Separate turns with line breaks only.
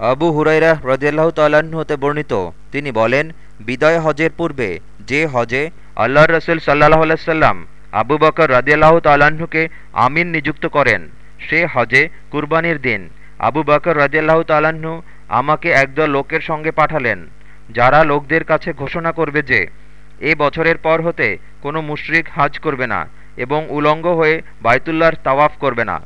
আবু হুরাইরা রদিয়াল্লাহ তাল্লাহ্ন হতে বর্ণিত। তিনি বলেন, বিদায় হজের পূর্বে যে হজে আল্লাহ রসুল সাল্লাহ আলাইসাল্লাম আবু বকর রদিয়াল্লাহ তাল্লাহ্নকে আমিন নিযুক্ত করেন, সে হজে কুরবানির দিন। আবু বকর রদিয়াল্লাহ তাল্লাহ্ন আমাকে একদল লোকের সঙ্গে পাঠালেন, যারা লোকদের কাছে ঘোষণা করবে যে, এ বছরের পর হতে কোনো মুশরিক হাজ করবে না এবং উলঙ্গ হয়ে বায়তুল্লাহর তাওয়াফ করবে না।